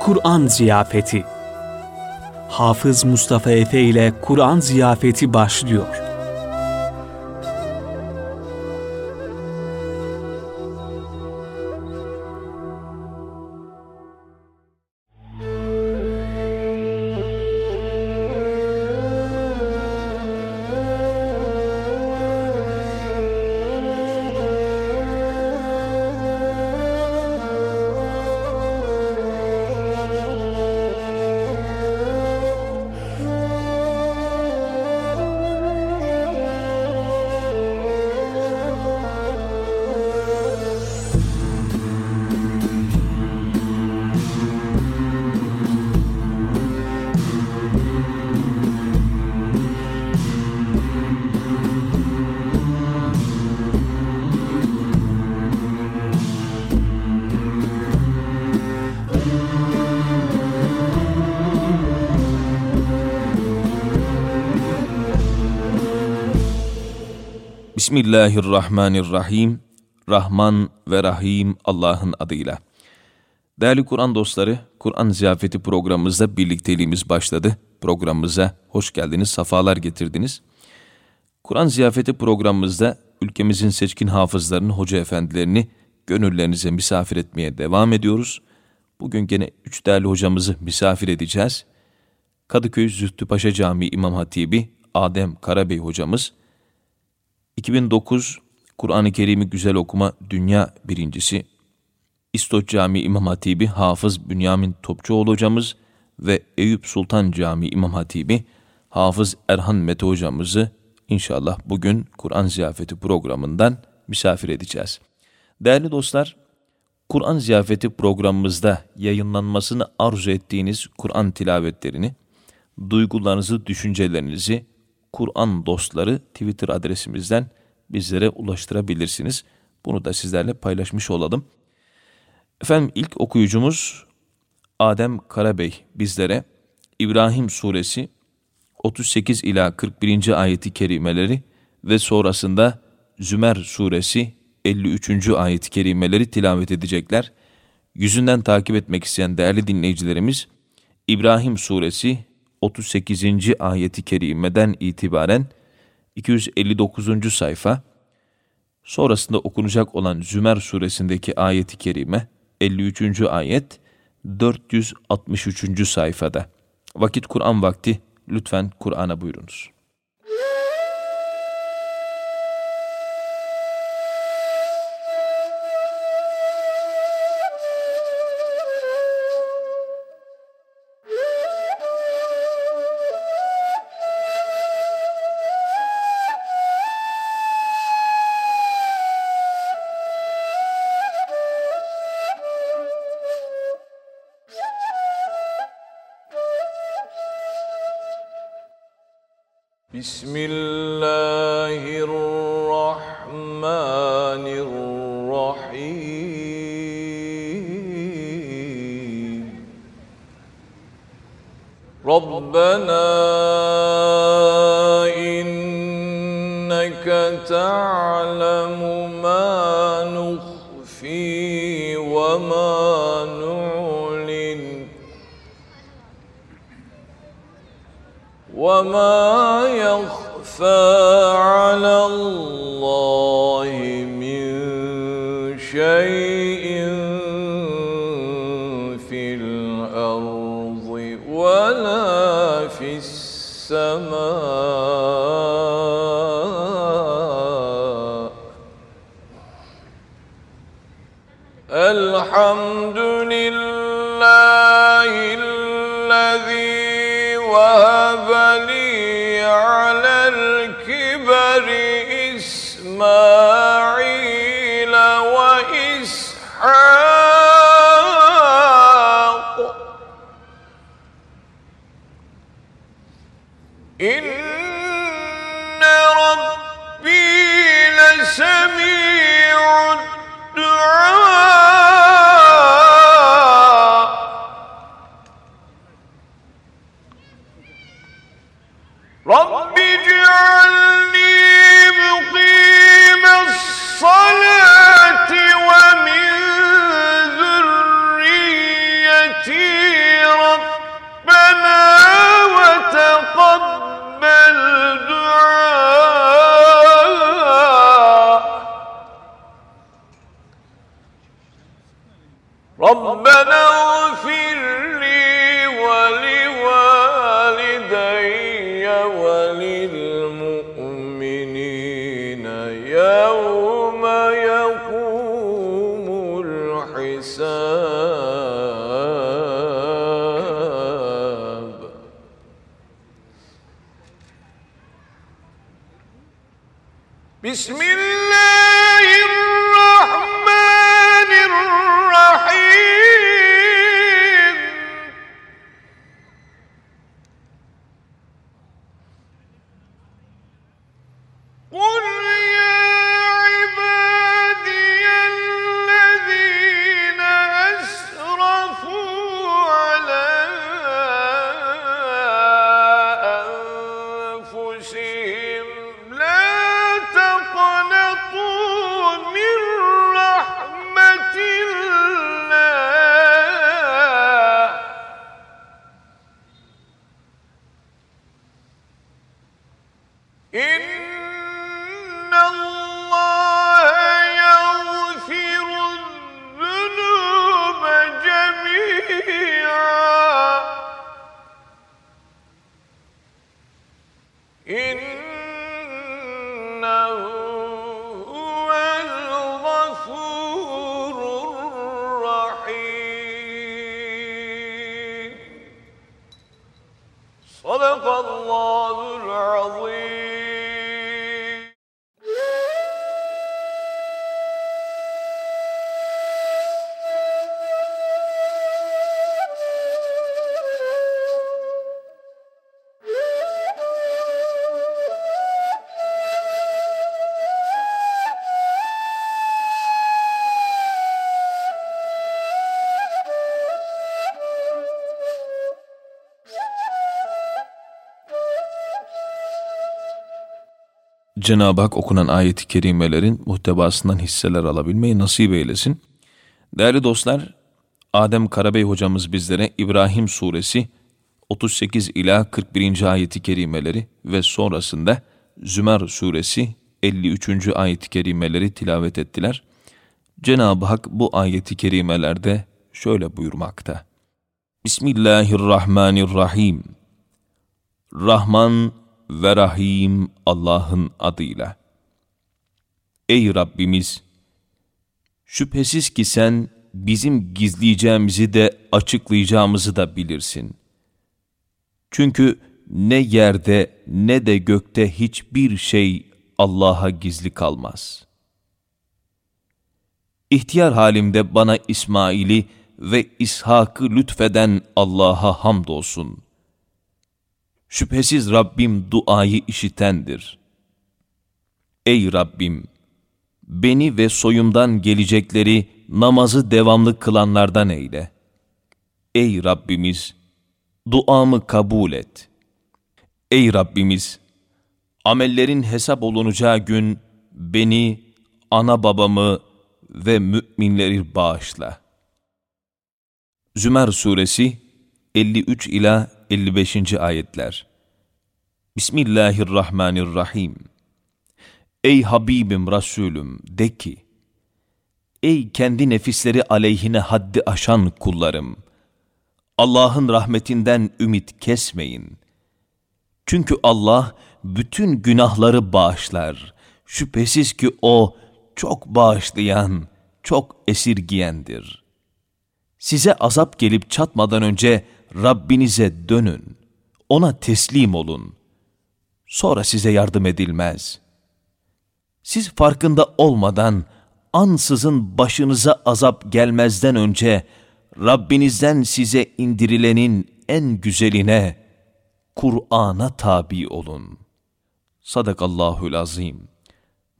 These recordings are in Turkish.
Kur'an Ziyafeti Hafız Mustafa Efe ile Kur'an Ziyafeti başlıyor. Bismillahirrahmanirrahim. Rahman ve Rahim Allah'ın adıyla. Değerli Kur'an dostları, Kur'an ziyafeti programımızda birlikteliğimiz başladı. Programımıza hoş geldiniz, safalar getirdiniz. Kur'an ziyafeti programımızda ülkemizin seçkin hafızlarının, hoca efendilerini gönüllerinize misafir etmeye devam ediyoruz. Bugün gene üç değerli hocamızı misafir edeceğiz. Kadıköy Zühtü Paşa Camii İmam Hatibi Adem Karabey hocamız, 2009 Kur'an-ı Kerim'i güzel okuma dünya birincisi, İstoç Camii İmam Hatibi Hafız Bünyamin Topçuoğlu hocamız ve Eyüp Sultan Camii İmam Hatibi Hafız Erhan Mete hocamızı inşallah bugün Kur'an ziyafeti programından misafir edeceğiz. Değerli dostlar, Kur'an ziyafeti programımızda yayınlanmasını arzu ettiğiniz Kur'an tilavetlerini, duygularınızı, düşüncelerinizi Kur'an dostları Twitter adresimizden bizlere ulaştırabilirsiniz. Bunu da sizlerle paylaşmış olalım. Efendim ilk okuyucumuz Adem Karabey bizlere İbrahim suresi 38 ila 41. ayeti kerimeleri ve sonrasında Zümer suresi 53. ayet-i kerimeleri tilavet edecekler. Yüzünden takip etmek isteyen değerli dinleyicilerimiz İbrahim suresi 38. ayeti kerimeden itibaren 259. sayfa, sonrasında okunacak olan Zümer suresindeki ayeti kerime 53. ayet 463. sayfada. Vakit Kur'an vakti lütfen Kur'an'a buyurunuz. الرحيم. ربنا إنك تعلم Cenab-ı Hak okunan ayet-i kerimelerin muhtevasından hisseler alabilmeyi nasip eylesin. Değerli dostlar, Adem Karabey hocamız bizlere İbrahim suresi 38 ila 41. ayeti kerimeleri ve sonrasında Zümer suresi 53. ayet-i kerimeleri tilavet ettiler. Cenab-ı Hak bu ayeti kerimelerde şöyle buyurmakta. Bismillahirrahmanirrahim. Rahman ve Rahim Allah'ın adıyla. Ey Rabbimiz! Şüphesiz ki sen bizim gizleyeceğimizi de açıklayacağımızı da bilirsin. Çünkü ne yerde ne de gökte hiçbir şey Allah'a gizli kalmaz. İhtiyar halimde bana İsmail'i ve İshak'ı lütfeden Allah'a hamdolsun. Şüphesiz Rabbim duayı işitendir. Ey Rabbim! Beni ve soyumdan gelecekleri namazı devamlı kılanlardan eyle. Ey Rabbimiz! Duamı kabul et. Ey Rabbimiz! Amellerin hesap olunacağı gün beni, ana babamı ve müminleri bağışla. Zümer Suresi 53 ila 55. ayetler. Bismillahirrahmanirrahim. Ey Habibim Resulüm de ki, Ey kendi nefisleri aleyhine haddi aşan kullarım! Allah'ın rahmetinden ümit kesmeyin. Çünkü Allah bütün günahları bağışlar. Şüphesiz ki O çok bağışlayan, çok esirgiyendir. Size azap gelip çatmadan önce Rabbinize dönün. Ona teslim olun. Sonra size yardım edilmez. Siz farkında olmadan ansızın başınıza azap gelmezden önce Rabbinizden size indirilenin en güzeline, Kur'an'a tabi olun. Sadakallahül azim.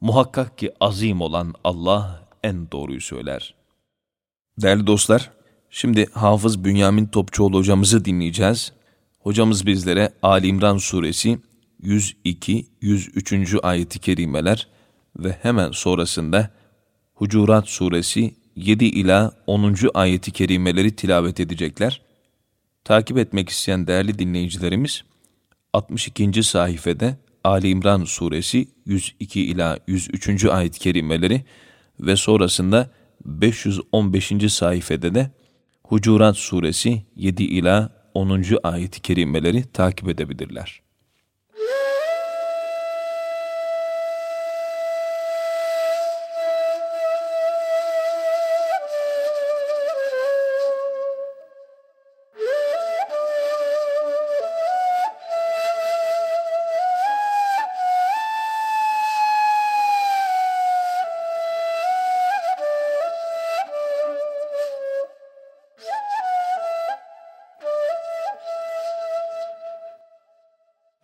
Muhakkak ki azim olan Allah en doğruyu söyler. Değerli dostlar, şimdi Hafız Bünyamin Topçuoğlu hocamızı dinleyeceğiz. Hocamız bizlere Ali İmran suresi 102, 103. ayeti kerimeler ve hemen sonrasında Hucurat suresi 7 ila 10. ayeti kerimeleri tilavet edecekler. Takip etmek isteyen değerli dinleyicilerimiz 62. sayfede Ali İmran suresi 102 ila 103. ayet kerimeleri ve sonrasında 515. sayfede de Hucurat Suresi 7 ila 10. ayet-i kerimeleri takip edebilirler.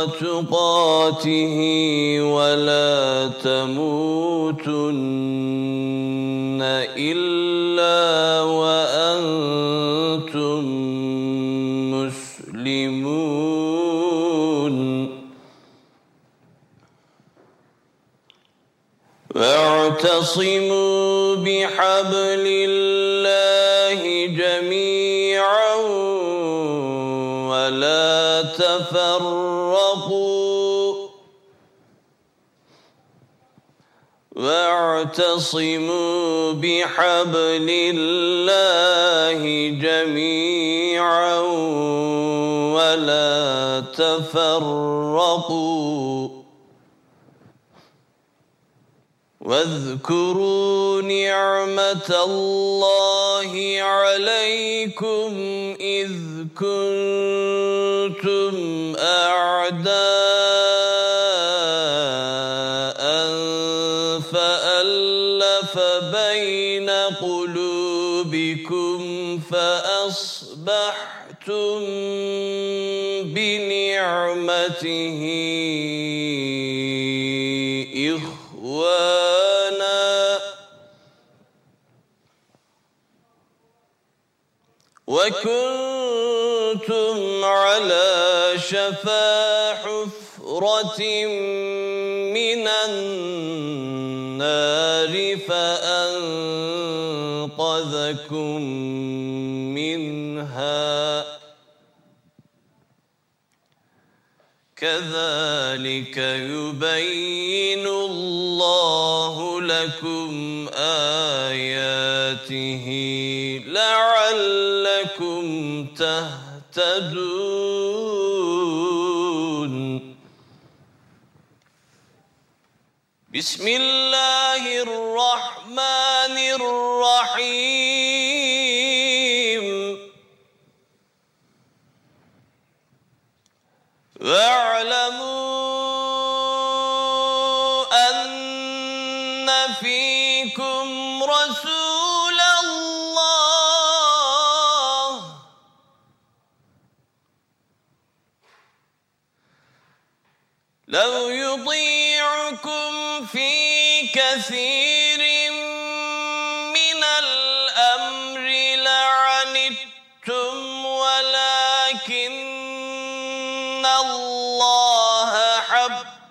حق تقاته ولا تموتن إلا وأنتم مسلمون. واعتصموا بحبل الله جميعا ولا تفرقوا واعتصموا بحبل الله جميعا ولا تفرقوا. واذكروا نعمة الله عليكم إذ كنتم أعداء فأصبحتم بنعمته إخوانا. وكنتم على شفا حفرة من النار فأنقذكم كذلك يبين الله لكم آياته لعلكم تهتدون. بسم الله الرحمن الرحيم.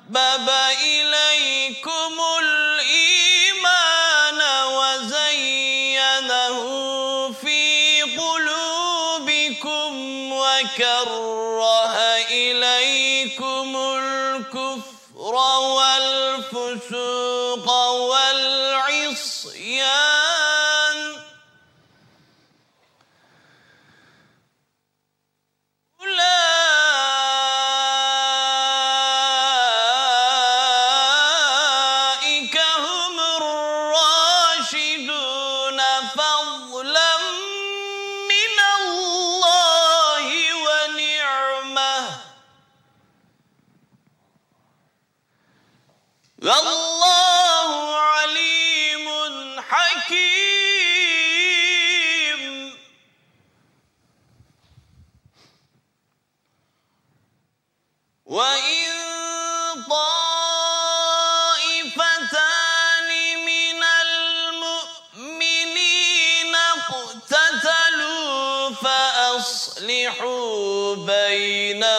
حبب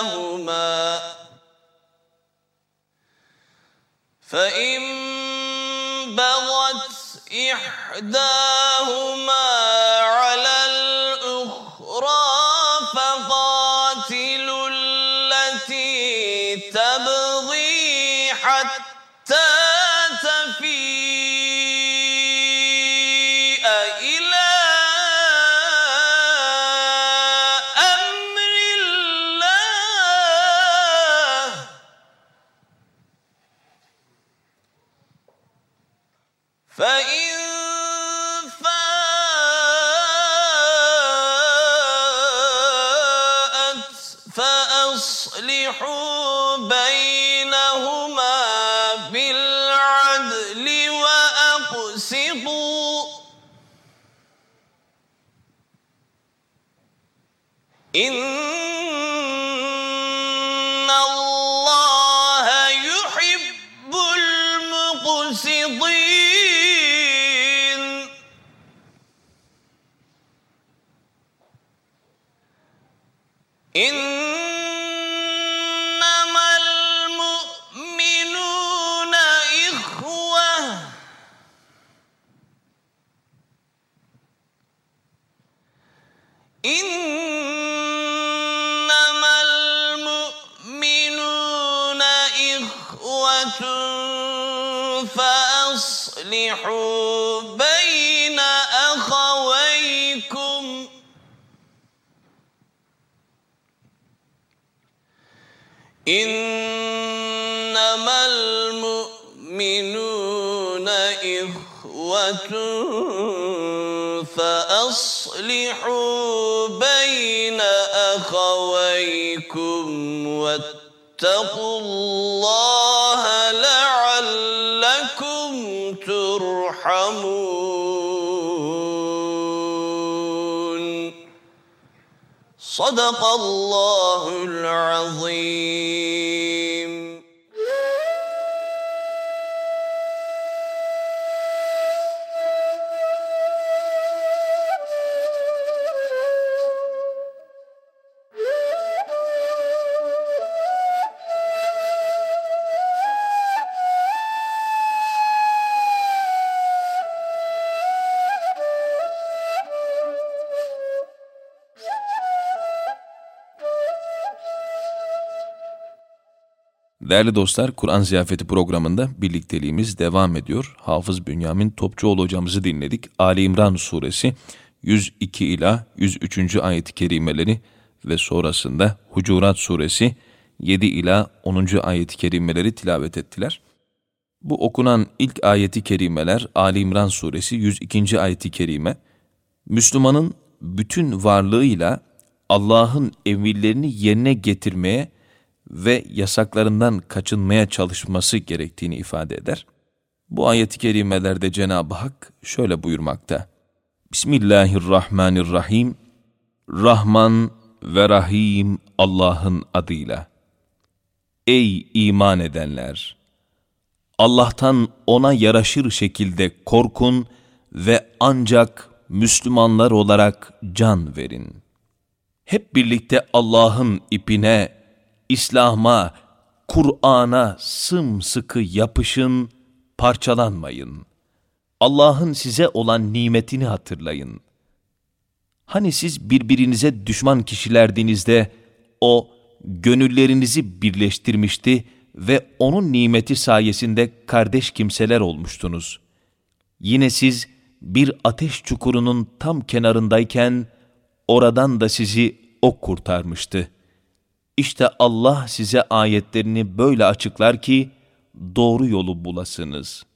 بينهما. فإن بغت إحداهما إن واتقوا الله لعلكم ترحمون. صدق الله Değerli dostlar, Kur'an Ziyafeti programında birlikteliğimiz devam ediyor. Hafız Bünyamin Topçuoğlu hocamızı dinledik. Ali İmran suresi 102 ila 103. ayet-i kerimeleri ve sonrasında Hucurat suresi 7 ila 10. ayet-i kerimeleri tilavet ettiler. Bu okunan ilk ayeti kerimeler Ali İmran suresi 102. ayeti kerime, Müslümanın bütün varlığıyla Allah'ın emirlerini yerine getirmeye ve yasaklarından kaçınmaya çalışması gerektiğini ifade eder. Bu ayet-i kerimelerde Cenab-ı Hak şöyle buyurmakta. Bismillahirrahmanirrahim. Rahman ve Rahim Allah'ın adıyla. Ey iman edenler! Allah'tan ona yaraşır şekilde korkun ve ancak Müslümanlar olarak can verin. Hep birlikte Allah'ın ipine, İslam'a, Kur'an'a sımsıkı yapışın, parçalanmayın. Allah'ın size olan nimetini hatırlayın. Hani siz birbirinize düşman kişilerdiniz de o gönüllerinizi birleştirmişti ve onun nimeti sayesinde kardeş kimseler olmuştunuz. Yine siz bir ateş çukurunun tam kenarındayken oradan da sizi o kurtarmıştı. İşte Allah size ayetlerini böyle açıklar ki doğru yolu bulasınız.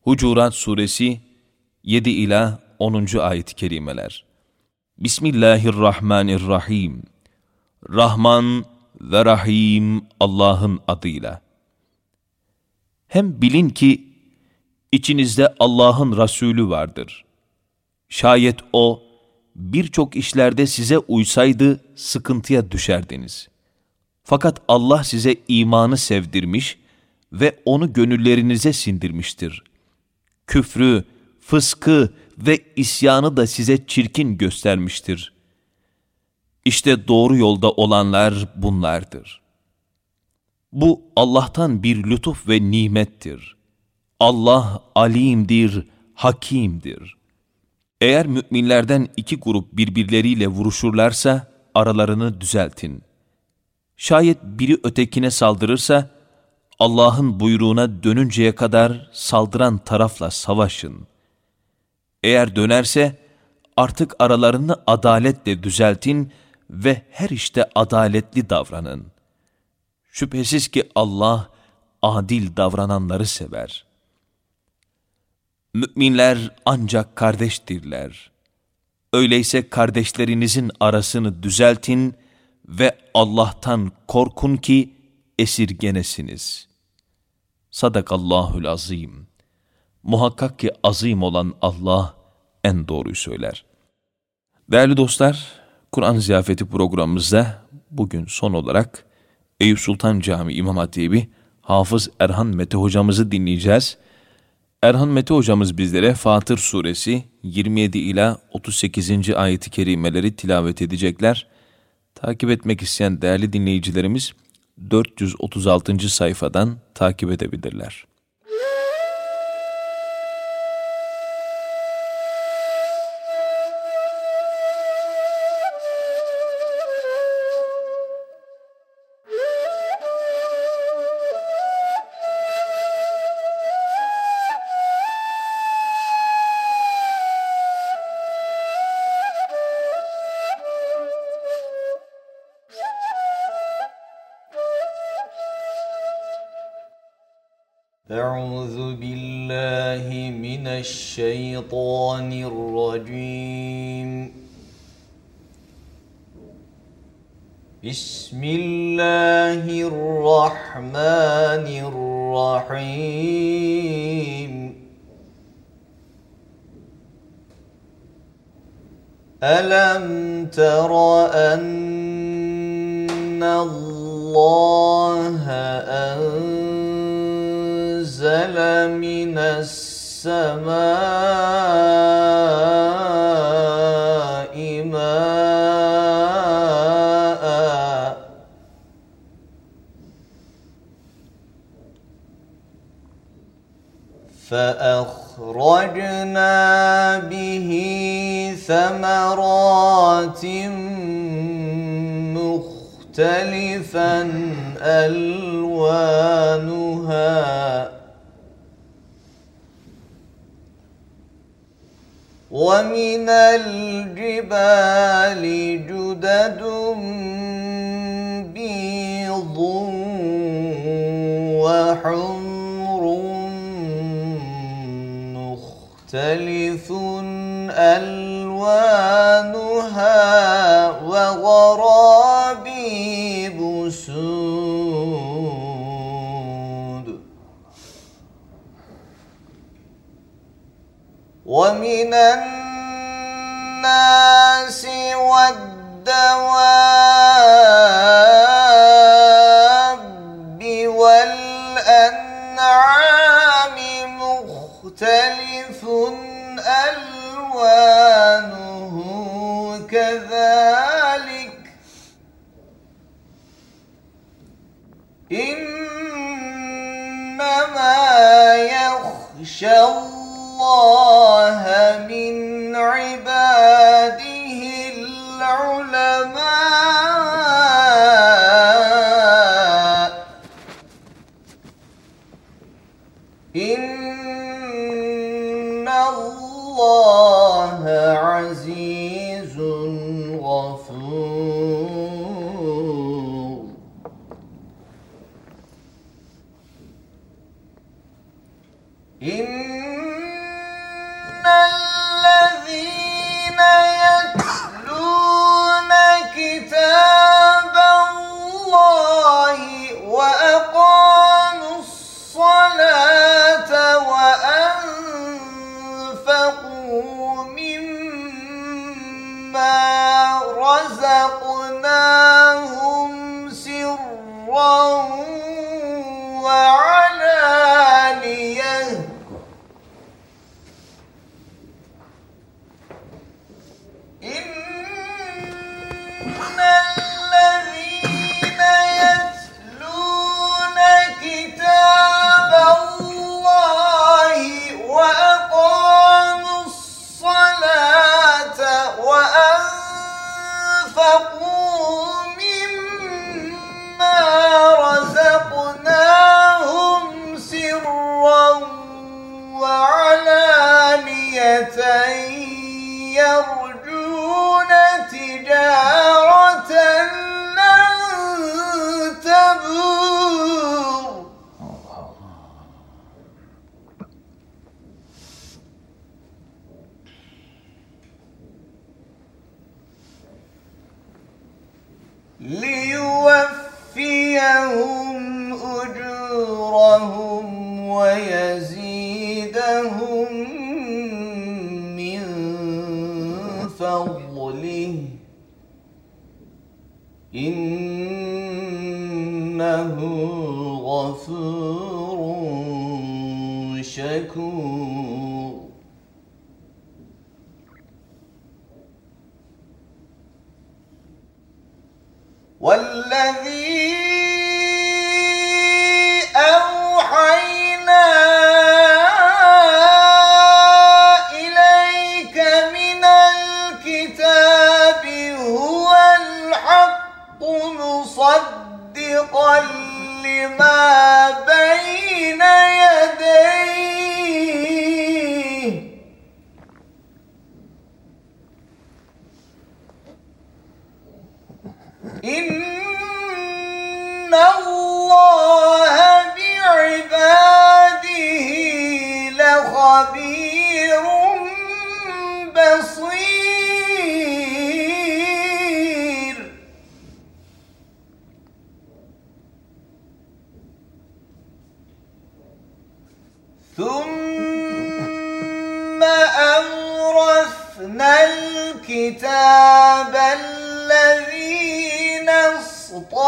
Hucurat Suresi 7 ila 10. ayet-i kerimeler. Bismillahirrahmanirrahim. Rahman ve Rahim Allah'ın adıyla. Hem bilin ki içinizde Allah'ın Resulü vardır. Şayet o birçok işlerde size uysaydı sıkıntıya düşerdiniz. Fakat Allah size imanı sevdirmiş ve onu gönüllerinize sindirmiştir. Küfrü, fıskı ve isyanı da size çirkin göstermiştir. İşte doğru yolda olanlar bunlardır. Bu Allah'tan bir lütuf ve nimettir. Allah alimdir, hakimdir. Eğer müminlerden iki grup birbirleriyle vuruşurlarsa aralarını düzeltin. Şayet biri ötekine saldırırsa Allah'ın buyruğuna dönünceye kadar saldıran tarafla savaşın. Eğer dönerse artık aralarını adaletle düzeltin ve her işte adaletli davranın. Şüphesiz ki Allah adil davrananları sever. Müminler ancak kardeştirler. Öyleyse kardeşlerinizin arasını düzeltin ve Allah'tan korkun ki esirgenesiniz. Sadakallahül azim. Muhakkak ki azim olan Allah en doğruyu söyler. Değerli dostlar, Kur'an ziyafeti programımızda bugün son olarak Eyüp Sultan Camii İmam Hatibi Hafız Erhan Mete hocamızı dinleyeceğiz. Erhan Mete hocamız bizlere Fatır suresi 27 ila 38. ayeti kerimeleri tilavet edecekler. Takip etmek isteyen değerli dinleyicilerimiz 436. sayfadan takip edebilirler. أعوذ بالله من الشيطان الرجيم. بسم الله الرحمن الرحيم. ألم تر أن الله أنزل من السماء ماء. فأخرجنا به ثمرات مختلفا ألوانها. ومن الجبال جدد بيض وحمر مختلف ألوانها وغرابيب ومن الناس والدواب والأنعام مختلف ألوانه كذلك إنما يخشى الله live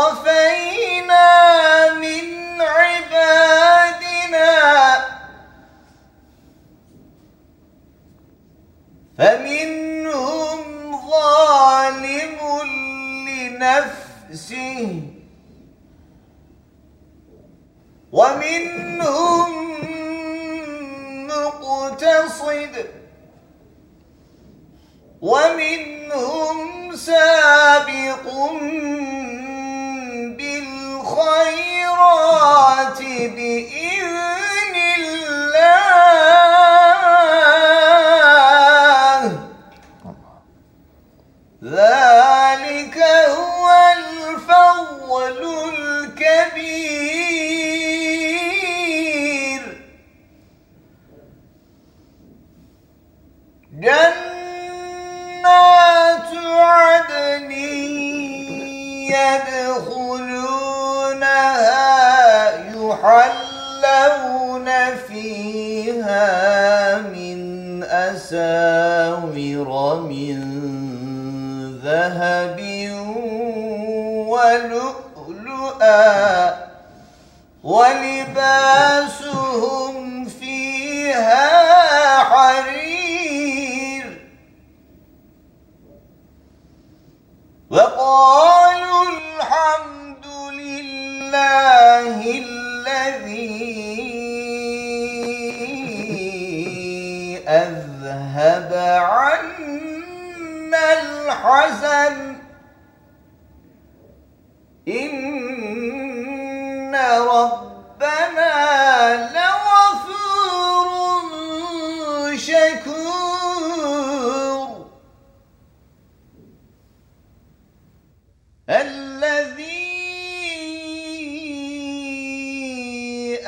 اصطفينا من عبادنا. فمنهم ظالم لنفسه. ومنهم مقتصد. ومنهم سابق بالخيرات بإذن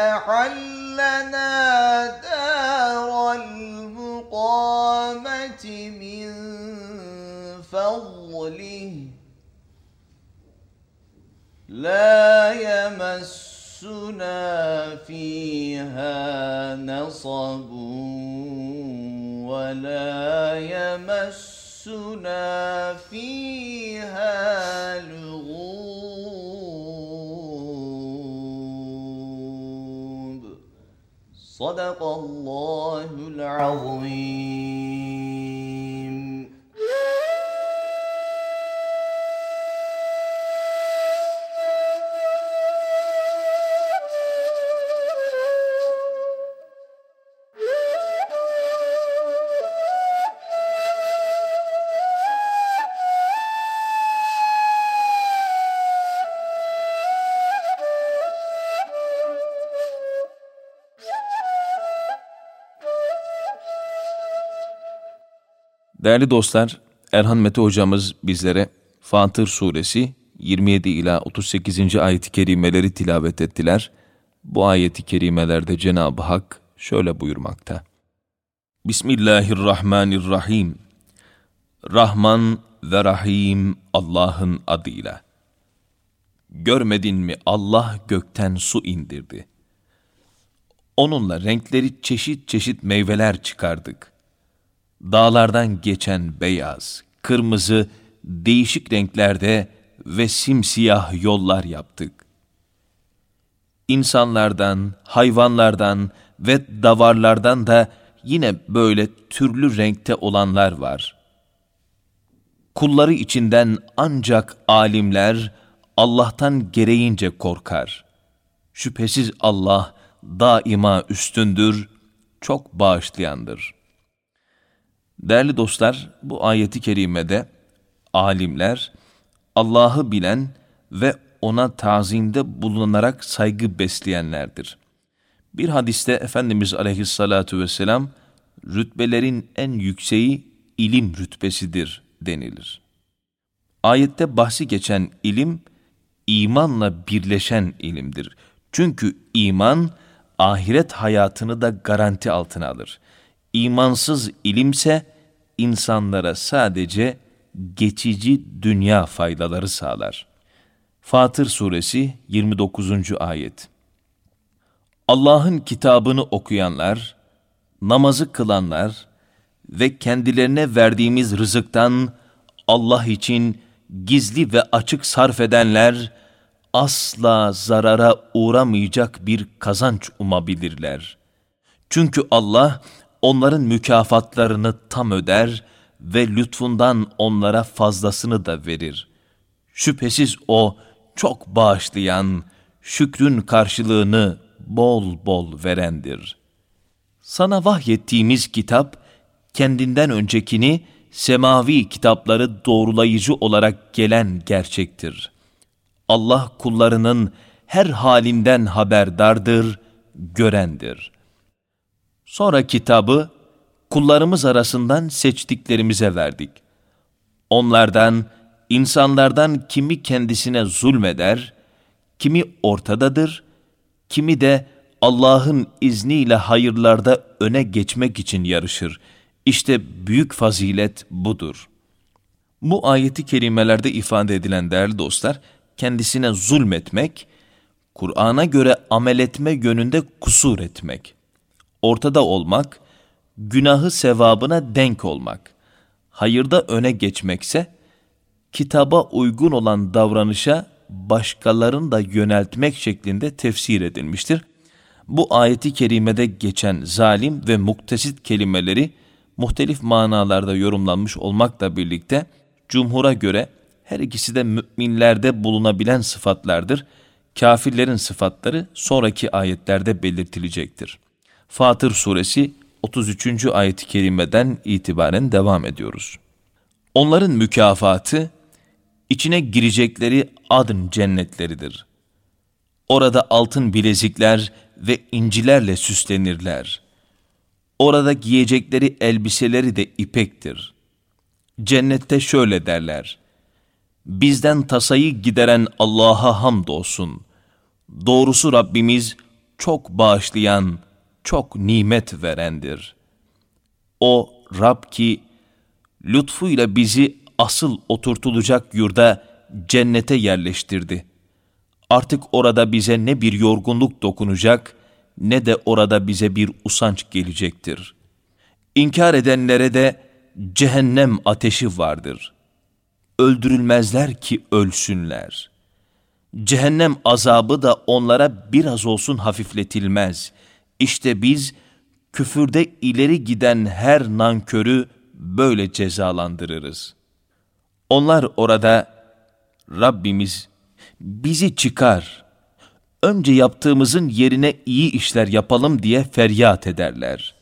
أحلنا دار المقامة من فضله لا يمسنا فيها نصب ولا يمسنا فيها لغوب صدق الله العظيم. Değerli dostlar, Erhan Mete hocamız bizlere Fatır suresi 27 ila 38. ayet-i kerimeleri tilavet ettiler. Bu ayeti kerimelerde Cenab-ı Hak şöyle buyurmakta. Bismillahirrahmanirrahim. Rahman ve Rahim Allah'ın adıyla. Görmedin mi Allah gökten su indirdi. Onunla renkleri çeşit çeşit meyveler çıkardık. Dağlardan geçen beyaz, kırmızı, değişik renklerde ve simsiyah yollar yaptık. İnsanlardan, hayvanlardan ve davarlardan da yine böyle türlü renkte olanlar var. Kulları içinden ancak alimler Allah'tan gereğince korkar. Şüphesiz Allah daima üstündür, çok bağışlayandır. Değerli dostlar, bu ayeti kerimede alimler, Allah'ı bilen ve ona tazimde bulunarak saygı besleyenlerdir. Bir hadiste Efendimiz aleyhissalatu vesselam, rütbelerin en yükseği ilim rütbesidir denilir. Ayette bahsi geçen ilim, imanla birleşen ilimdir. Çünkü iman, ahiret hayatını da garanti altına alır. İmansız ilimse, insanlara sadece geçici dünya faydaları sağlar. Fatır Suresi 29. Ayet Allah'ın kitabını okuyanlar, namazı kılanlar ve kendilerine verdiğimiz rızıktan Allah için gizli ve açık sarf edenler, asla zarara uğramayacak bir kazanç umabilirler. Çünkü Allah onların mükafatlarını tam öder ve lütfundan onlara fazlasını da verir. Şüphesiz O çok bağışlayan, şükrün karşılığını bol bol verendir. Sana vahyettiğimiz kitap, kendinden öncekini semavi kitapları doğrulayıcı olarak gelen gerçektir. Allah kullarının her halinden haberdardır, görendir. Sonra kitabı kullarımız arasından seçtiklerimize verdik. Onlardan, insanlardan kimi kendisine zulmeder, kimi ortadadır, kimi de Allah'ın izniyle hayırlarda öne geçmek için yarışır. İşte büyük fazilet budur. Bu ayeti kerimelerde ifade edilen değerli dostlar, kendisine zulmetmek, Kur'an'a göre amel etme yönünde kusur etmek, ortada olmak, günahı sevabına denk olmak, hayırda öne geçmekse, kitaba uygun olan davranışa başkalarını da yöneltmek şeklinde tefsir edilmiştir. Bu ayeti kerimede geçen zalim ve muktesit kelimeleri muhtelif manalarda yorumlanmış olmakla birlikte cumhura göre her ikisi de müminlerde bulunabilen sıfatlardır. Kafirlerin sıfatları sonraki ayetlerde belirtilecektir. Fatır suresi 33. ayet-i kerimeden itibaren devam ediyoruz. Onların mükafatı içine girecekleri adın cennetleridir. Orada altın bilezikler ve incilerle süslenirler. Orada giyecekleri elbiseleri de ipektir. Cennette şöyle derler. Bizden tasayı gideren Allah'a hamdolsun. Doğrusu Rabbimiz çok bağışlayan, çok nimet verendir. O Rab ki lütfuyla bizi asıl oturtulacak yurda cennete yerleştirdi. Artık orada bize ne bir yorgunluk dokunacak ne de orada bize bir usanç gelecektir. İnkar edenlere de cehennem ateşi vardır. Öldürülmezler ki ölsünler. Cehennem azabı da onlara biraz olsun hafifletilmez. İşte biz küfürde ileri giden her nankörü böyle cezalandırırız.'' Onlar orada Rabbimiz bizi çıkar, önce yaptığımızın yerine iyi işler yapalım diye feryat ederler.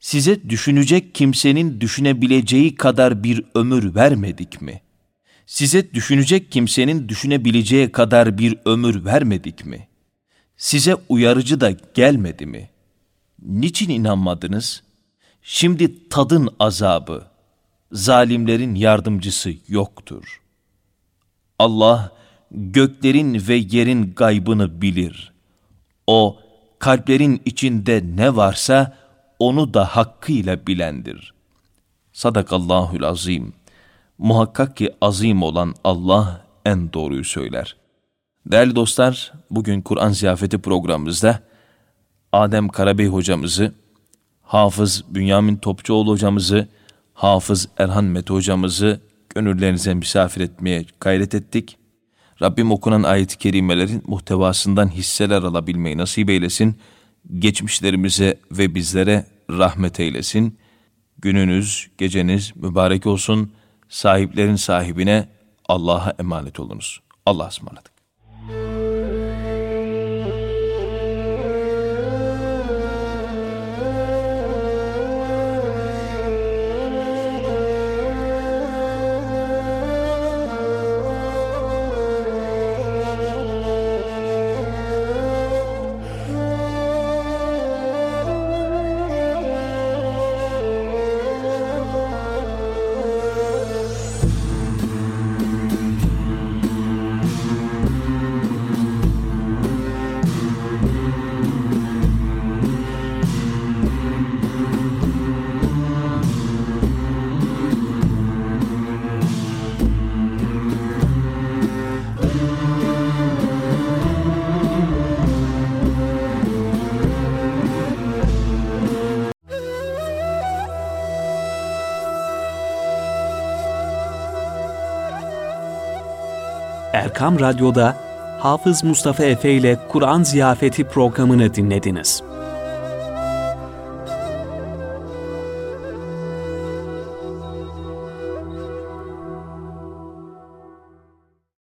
Size düşünecek kimsenin düşünebileceği kadar bir ömür vermedik mi? Size düşünecek kimsenin düşünebileceği kadar bir ömür vermedik mi? Size uyarıcı da gelmedi mi? Niçin inanmadınız? Şimdi tadın azabı.'' zalimlerin yardımcısı yoktur. Allah göklerin ve yerin gaybını bilir. O kalplerin içinde ne varsa onu da hakkıyla bilendir. Sadakallahül azim. Muhakkak ki azim olan Allah en doğruyu söyler. Değerli dostlar, bugün Kur'an ziyafeti programımızda Adem Karabey hocamızı, Hafız Bünyamin Topçuoğlu hocamızı, Hafız Erhan Mete hocamızı gönüllerinize misafir etmeye gayret ettik. Rabbim okunan ayet-i kerimelerin muhtevasından hisseler alabilmeyi nasip eylesin. Geçmişlerimize ve bizlere rahmet eylesin. Gününüz, geceniz mübarek olsun. Sahiplerin sahibine Allah'a emanet olunuz. Allah'a ısmarladık. Erkam Radyo'da Hafız Mustafa Efe ile Kur'an Ziyafeti programını dinlediniz.